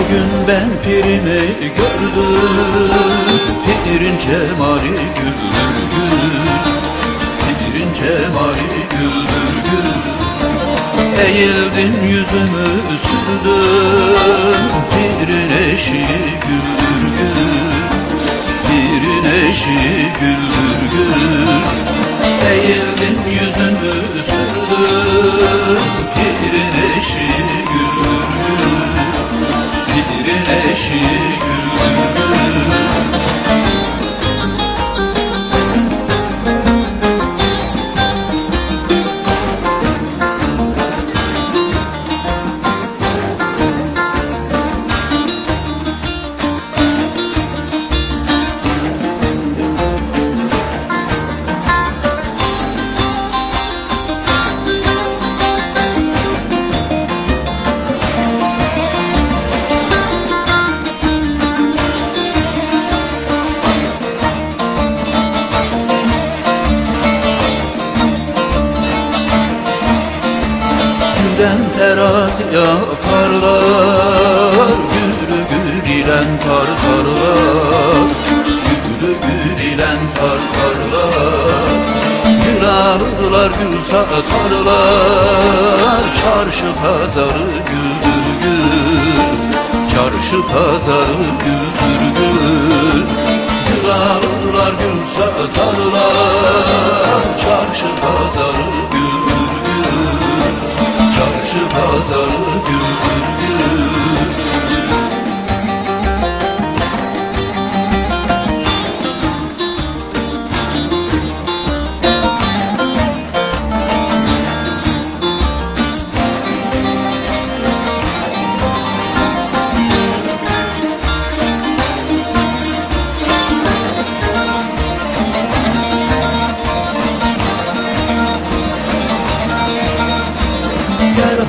Bugün ben pirimi gördüm Pirin cemali güldür gül Pirin cemali güldür gül Eğildim yüzümü sürdüm Pirin eşi güldür gül Pirin eşi güldür gül Eğildim yüzümü sürdüm Pirin Gülden terazi yaparlar Gülü gül ilen tartarlar Gülü gül ilen tartarlar. Gül alırlar gül satarlar Çarşı pazarı güldür gül Çarşı pazarı güldür gül. Gül alırlar gül satarlar Çarşı pazarı güldür gül Çarşı pazarı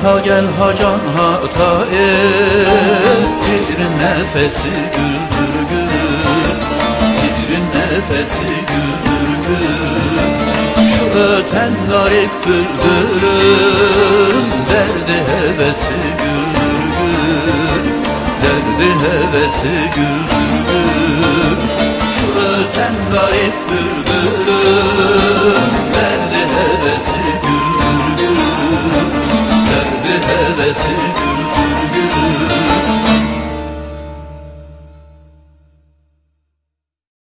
ha gel ha can ha ta et Bir nefesi güldür gül Bir nefesi güldür gül Şu öten garip bülbülün Derdi hevesi güldür gül. Derdi hevesi güldür gül Şu öten garip bülbülün sesi. durdum